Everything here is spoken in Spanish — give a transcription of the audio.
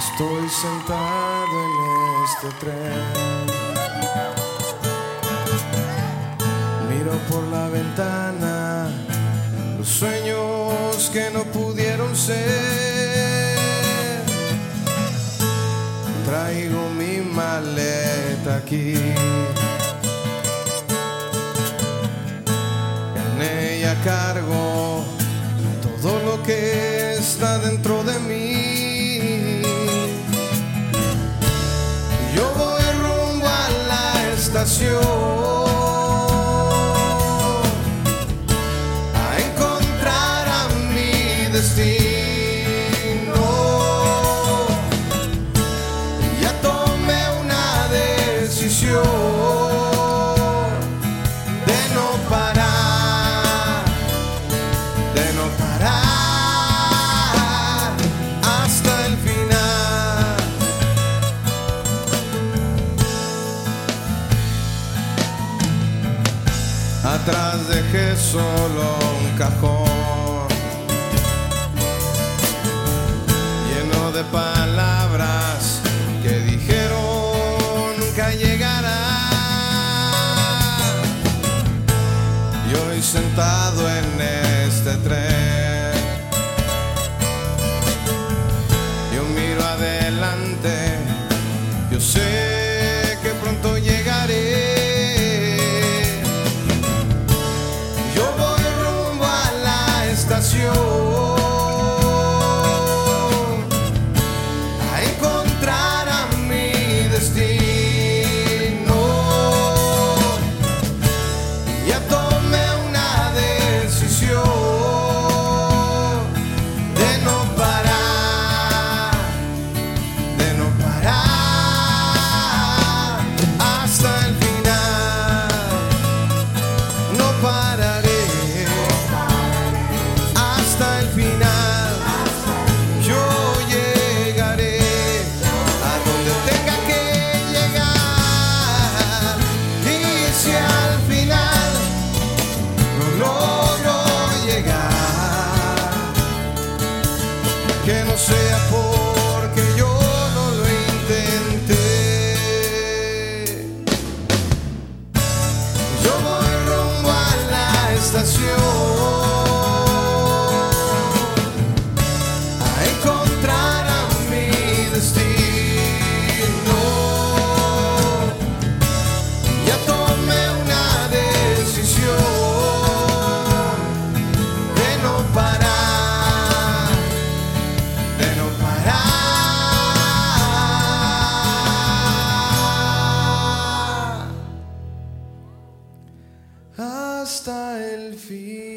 Estoy sentado en este tren. Miro por la ventana los sueños que no pudieron ser. Traigo mi maleta aquí. En ella cargo todo lo que está dentro Yo voy rumbo a la estación a encontrar mi destino. Ya tomé una decisión Atrás dejé solo un cajón lleno de palabras que dijeron nunca llegará. Y hoy sentado en este tren, yo miro adelante, yo sé que no sea porque yo no lo intenté. Yo voy rumbo a la estación el fin.